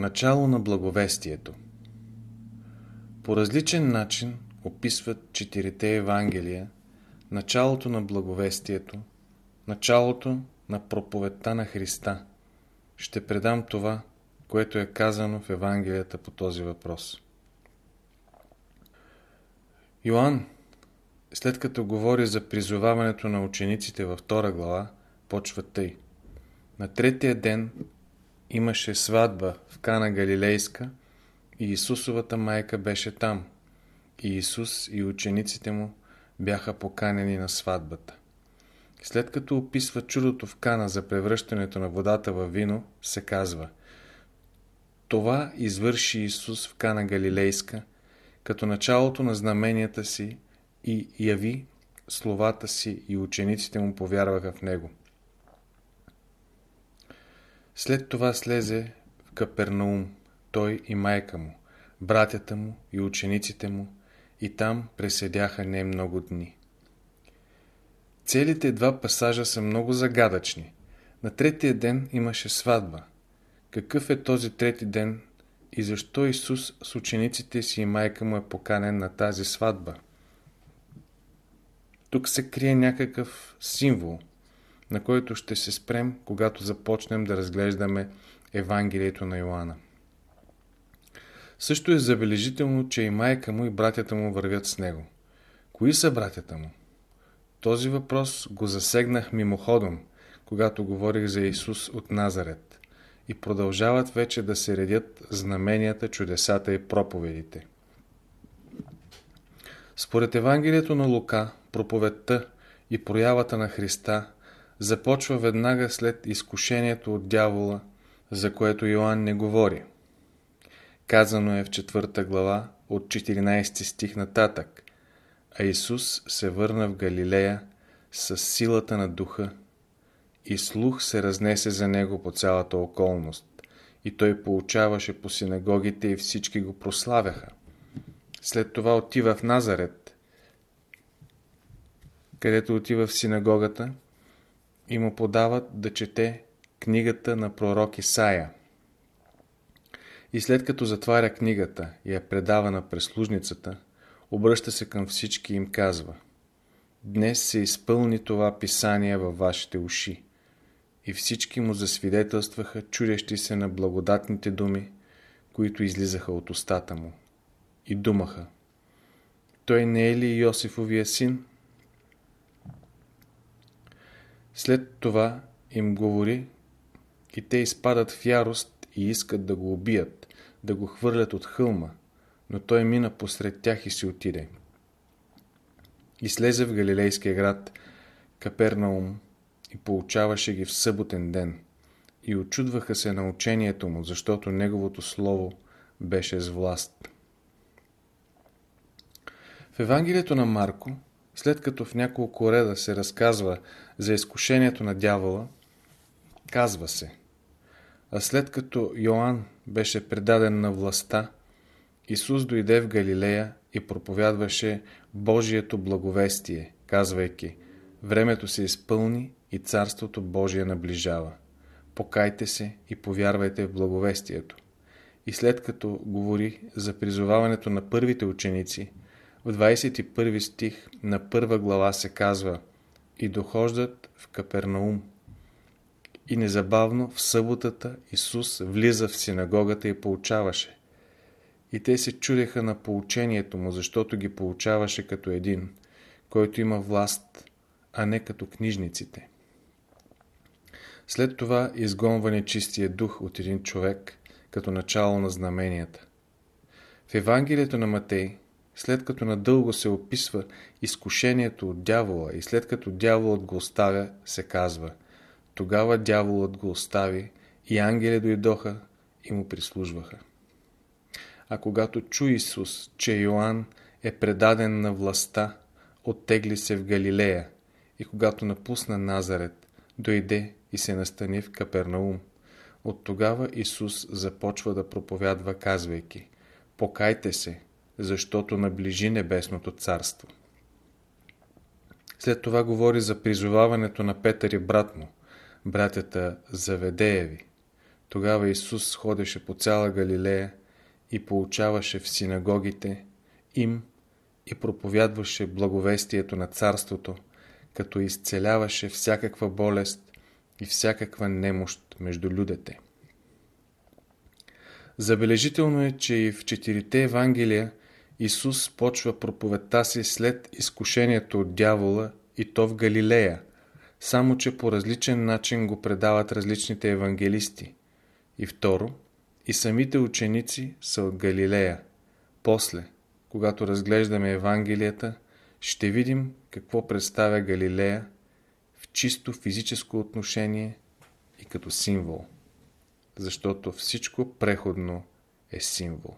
Начало на благовестието По различен начин описват четирите Евангелия началото на благовестието, началото на проповедта на Христа. Ще предам това, което е казано в Евангелията по този въпрос. Йоанн, след като говори за призоваването на учениците във втора глава, почва тъй. На третия ден имаше сватба в Кана Галилейска и Исусовата майка беше там. И Исус и учениците му бяха поканени на сватбата. След като описва чудото в Кана за превръщането на водата във вино, се казва Това извърши Исус в Кана Галилейска, като началото на знаменията си и яви словата си и учениците му повярваха в Него. След това слезе в Капернаум, той и майка му, братята му и учениците му, и там преседяха не много дни. Целите два пасажа са много загадъчни. На третия ден имаше сватба. Какъв е този трети ден и защо Исус с учениците си и майка му е поканен на тази сватба? Тук се крие някакъв символ – на който ще се спрем, когато започнем да разглеждаме Евангелието на Йоанна. Също е забележително, че и майка му и братята му вървят с него. Кои са братята му? Този въпрос го засегнах мимоходом, когато говорих за Исус от Назарет и продължават вече да се редят знаменията, чудесата и проповедите. Според Евангелието на Лука, проповедта и проявата на Христа започва веднага след изкушението от дявола, за което Йоанн не говори. Казано е в четвърта глава от 14 стих нататък, а Исус се върна в Галилея с силата на духа и слух се разнесе за него по цялата околност и той получаваше по синагогите и всички го прославяха. След това отива в Назарет, където отива в синагогата и му подават да чете книгата на пророк Исаия. И след като затваря книгата и я предава на прислужницата, обръща се към всички и им казва Днес се изпълни това писание във вашите уши. И всички му засвидетелстваха, чудещи се на благодатните думи, които излизаха от устата му. И думаха Той не е ли Йосифовия син? След това им говори и те изпадат в ярост и искат да го убият, да го хвърлят от хълма, но той мина посред тях и си отиде. И слезе в Галилейския град Капернаум и получаваше ги в съботен ден. И очудваха се на учението му, защото неговото слово беше с власт. В Евангелието на Марко след като в няколко реда се разказва за изкушението на дявола, казва се А след като Йоанн беше предаден на властта, Исус дойде в Галилея и проповядваше Божието благовестие, казвайки Времето се изпълни и Царството Божие наближава. Покайте се и повярвайте в благовестието. И след като говори за призоваването на първите ученици, в 21 стих на първа глава се казва И дохождат в Капернаум. И незабавно в съботата Исус влиза в синагогата и получаваше. И те се чудеха на получението му, защото ги получаваше като един, който има власт, а не като книжниците. След това изгонва нечистия дух от един човек, като начало на знаменията. В Евангелието на Матей след като надълго се описва изкушението от дявола и след като дяволът го оставя, се казва Тогава дяволът го остави и ангели дойдоха и му прислужваха. А когато чу Исус, че Йоанн е предаден на властта, оттегли се в Галилея и когато напусна Назарет, дойде и се настани в Капернаум. От тогава Исус започва да проповядва, казвайки Покайте се, защото наближи Небесното царство. След това говори за призоваването на Петър и брат му, братята Заведееви. Тогава Исус ходеше по цяла Галилея и получаваше в синагогите им и проповядваше благовестието на царството, като изцеляваше всякаква болест и всякаква немощ между людите. Забележително е, че и в четирите Евангелия Исус почва проповедта си след изкушението от дявола и то в Галилея, само че по различен начин го предават различните евангелисти. И второ, и самите ученици са от Галилея. После, когато разглеждаме Евангелията, ще видим какво представя Галилея в чисто физическо отношение и като символ. Защото всичко преходно е символ.